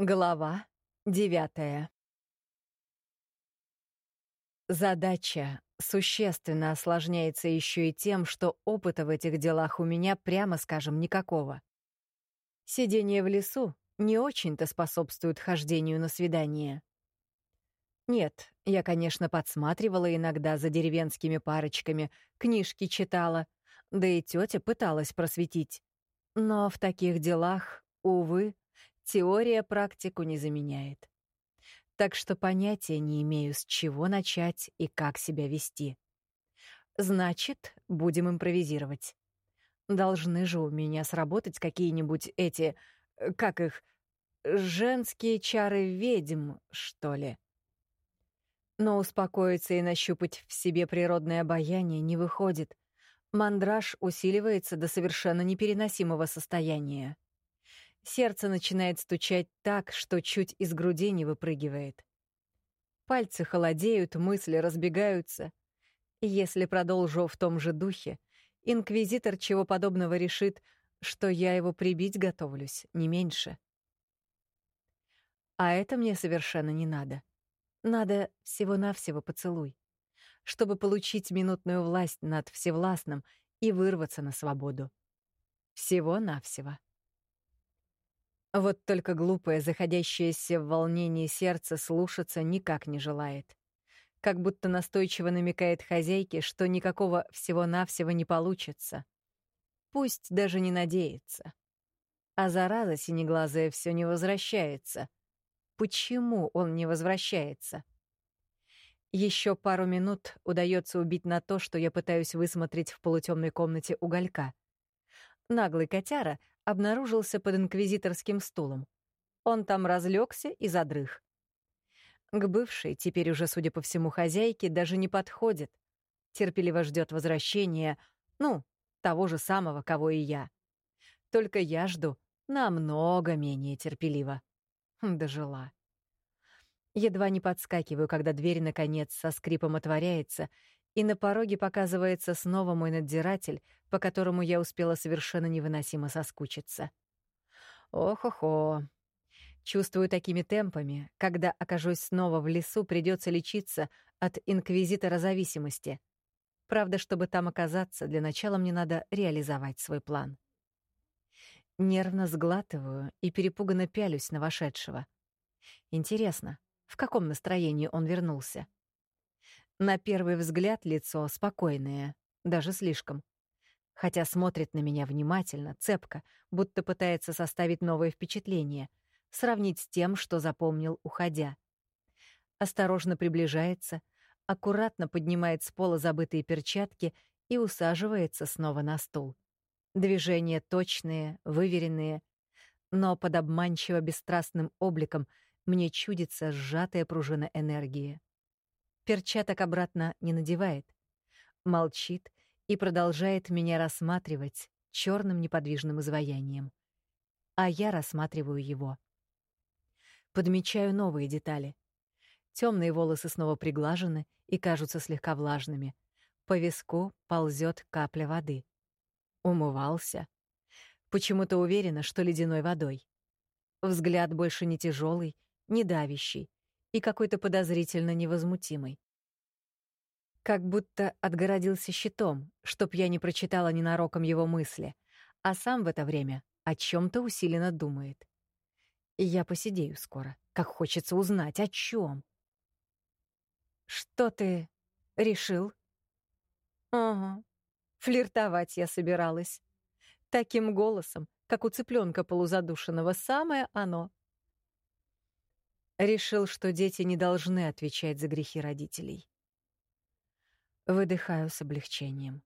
Глава девятая. Задача существенно осложняется еще и тем, что опыта в этих делах у меня, прямо скажем, никакого. Сидение в лесу не очень-то способствует хождению на свидание. Нет, я, конечно, подсматривала иногда за деревенскими парочками, книжки читала, да и тетя пыталась просветить. Но в таких делах, увы, Теория практику не заменяет. Так что понятия не имею, с чего начать и как себя вести. Значит, будем импровизировать. Должны же у меня сработать какие-нибудь эти, э, как их, женские чары ведьм, что ли. Но успокоиться и нащупать в себе природное обаяние не выходит. Мандраж усиливается до совершенно непереносимого состояния. Сердце начинает стучать так, что чуть из груди не выпрыгивает. Пальцы холодеют, мысли разбегаются. Если продолжу в том же духе, инквизитор чего подобного решит, что я его прибить готовлюсь, не меньше. А это мне совершенно не надо. Надо всего-навсего поцелуй, чтобы получить минутную власть над всевластным и вырваться на свободу. Всего-навсего. Вот только глупое, заходящееся в волнении сердце слушаться никак не желает. Как будто настойчиво намекает хозяйке, что никакого всего-навсего не получится. Пусть даже не надеется. А зараза синеглазая все не возвращается. Почему он не возвращается? Еще пару минут удается убить на то, что я пытаюсь высмотреть в полутемной комнате уголька. Наглый котяра обнаружился под инквизиторским стулом. Он там разлегся и задрых. К бывшей, теперь уже, судя по всему, хозяйке, даже не подходит. Терпеливо ждет возвращения, ну, того же самого, кого и я. Только я жду намного менее терпеливо. Дожила. Едва не подскакиваю, когда дверь, наконец, со скрипом отворяется, и на пороге показывается снова мой надзиратель, по которому я успела совершенно невыносимо соскучиться. Ох-охо. Чувствую такими темпами, когда окажусь снова в лесу, придется лечиться от инквизитора зависимости. Правда, чтобы там оказаться, для начала мне надо реализовать свой план. Нервно сглатываю и перепуганно пялюсь на вошедшего. Интересно, в каком настроении он вернулся? На первый взгляд лицо спокойное, даже слишком. Хотя смотрит на меня внимательно, цепко, будто пытается составить новое впечатление, сравнить с тем, что запомнил, уходя. Осторожно приближается, аккуратно поднимает с пола забытые перчатки и усаживается снова на стул. Движения точные, выверенные, но под обманчиво бесстрастным обликом мне чудится сжатая пружина энергии. Перчаток обратно не надевает. Молчит и продолжает меня рассматривать черным неподвижным изваянием. А я рассматриваю его. Подмечаю новые детали. Темные волосы снова приглажены и кажутся слегка влажными. По виску ползет капля воды. Умывался. Почему-то уверена, что ледяной водой. Взгляд больше не тяжелый, не давящий и какой-то подозрительно невозмутимый. Как будто отгородился щитом, чтоб я не прочитала ненароком его мысли, а сам в это время о чем то усиленно думает. Я посидею скоро, как хочется узнать, о чем. «Что ты решил?» «Ага, флиртовать я собиралась. Таким голосом, как у цыпленка полузадушенного, самое оно». Решил, что дети не должны отвечать за грехи родителей. Выдыхаю с облегчением.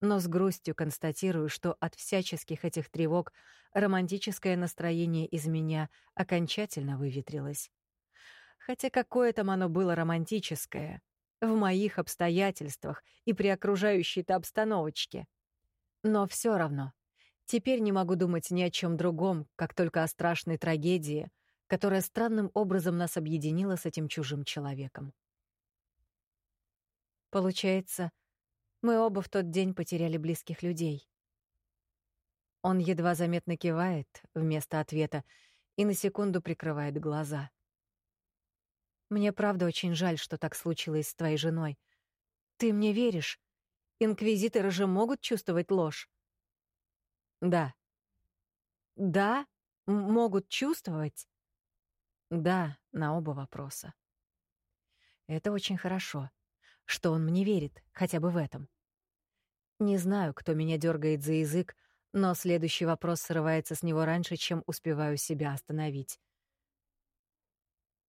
Но с грустью констатирую, что от всяческих этих тревог романтическое настроение из меня окончательно выветрилось. Хотя какое там оно было романтическое в моих обстоятельствах и при окружающей-то обстановочке. Но все равно, теперь не могу думать ни о чем другом, как только о страшной трагедии, которая странным образом нас объединила с этим чужим человеком. Получается, мы оба в тот день потеряли близких людей. Он едва заметно кивает вместо ответа, и на секунду прикрывает глаза. Мне правда очень жаль, что так случилось с твоей женой. Ты мне веришь? Инквизиторы же могут чувствовать ложь. Да. Да? Могут чувствовать? Да, на оба вопроса. Это очень хорошо, что он мне верит, хотя бы в этом. Не знаю, кто меня дергает за язык, но следующий вопрос срывается с него раньше, чем успеваю себя остановить.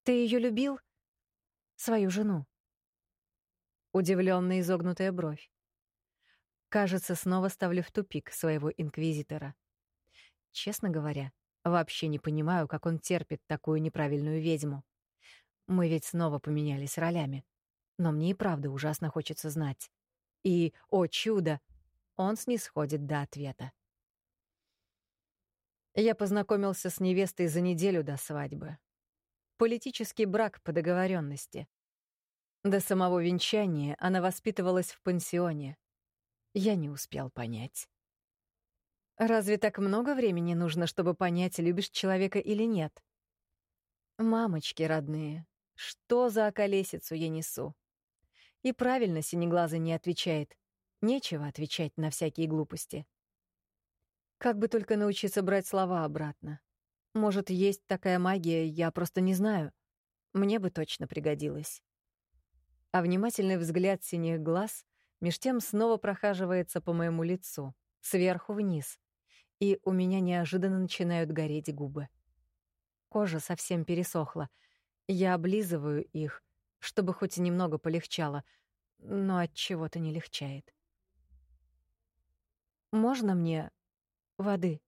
«Ты ее любил?» «Свою жену». Удивлённо изогнутая бровь. Кажется, снова ставлю в тупик своего инквизитора. Честно говоря, вообще не понимаю, как он терпит такую неправильную ведьму. Мы ведь снова поменялись ролями. Но мне и правда ужасно хочется знать. И, о чудо, он снисходит до ответа. Я познакомился с невестой за неделю до свадьбы. Политический брак по договоренности. До самого венчания она воспитывалась в пансионе. Я не успел понять. Разве так много времени нужно, чтобы понять, любишь человека или нет? Мамочки родные, что за околесицу я несу? И правильно синеглазый не отвечает. Нечего отвечать на всякие глупости. Как бы только научиться брать слова обратно. Может, есть такая магия, я просто не знаю. Мне бы точно пригодилась. А внимательный взгляд синих глаз меж тем снова прохаживается по моему лицу, сверху вниз, и у меня неожиданно начинают гореть губы. Кожа совсем пересохла. Я облизываю их, чтобы хоть немного полегчало, но от чего-то не легчает. Можно мне воды?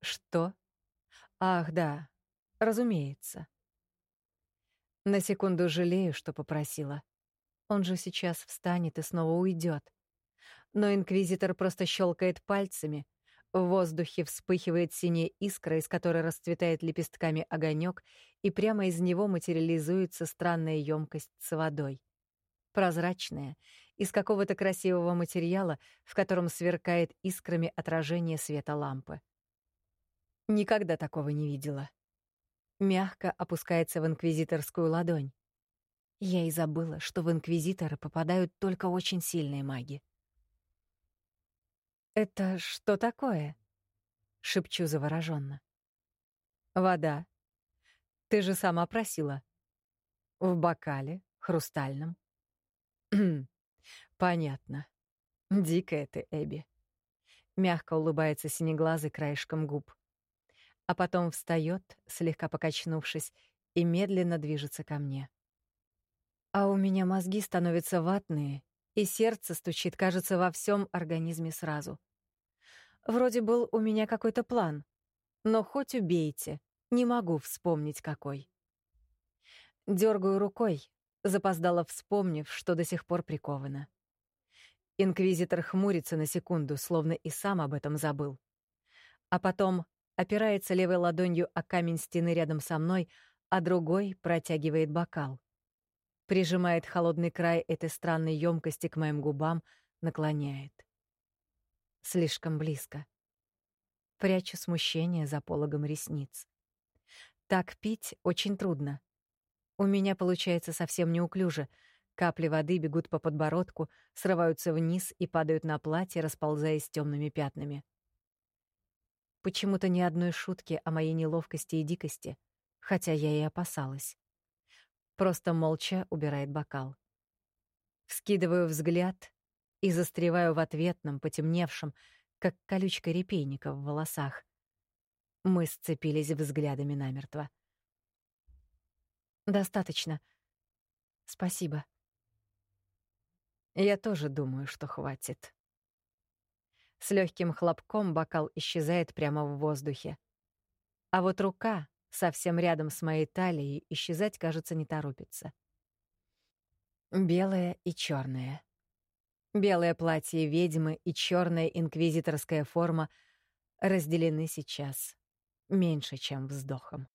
Что? Ах, да. Разумеется. На секунду жалею, что попросила. Он же сейчас встанет и снова уйдет. Но инквизитор просто щелкает пальцами. В воздухе вспыхивает синяя искра, из которой расцветает лепестками огонек, и прямо из него материализуется странная емкость с водой. Прозрачная, из какого-то красивого материала, в котором сверкает искрами отражение света лампы. Никогда такого не видела. Мягко опускается в инквизиторскую ладонь. Я и забыла, что в инквизиторы попадают только очень сильные маги. «Это что такое?» — шепчу завороженно. «Вода. Ты же сама просила. В бокале, хрустальном». «Понятно. Дикая ты, Эбби». Мягко улыбается синеглазый краешком губ. А потом встает, слегка покачнувшись, и медленно движется ко мне. А у меня мозги становятся ватные, и сердце стучит, кажется, во всем организме сразу. Вроде был у меня какой-то план, но хоть убейте, не могу вспомнить какой. Дергаю рукой, запоздала вспомнив, что до сих пор приковано. Инквизитор хмурится на секунду, словно и сам об этом забыл. А потом опирается левой ладонью о камень стены рядом со мной, а другой протягивает бокал прижимает холодный край этой странной емкости к моим губам, наклоняет. Слишком близко. Прячу смущение за пологом ресниц. Так пить очень трудно. У меня получается совсем неуклюже. Капли воды бегут по подбородку, срываются вниз и падают на платье, расползаясь темными пятнами. Почему-то ни одной шутки о моей неловкости и дикости, хотя я и опасалась. Просто молча убирает бокал. Вскидываю взгляд и застреваю в ответном, потемневшем, как колючка репейника в волосах. Мы сцепились взглядами намертво. «Достаточно. Спасибо». Я тоже думаю, что хватит. С легким хлопком бокал исчезает прямо в воздухе. А вот рука, совсем рядом с моей талией, исчезать, кажется, не торопится. Белое и черное. Белое платье ведьмы и черная инквизиторская форма разделены сейчас меньше, чем вздохом.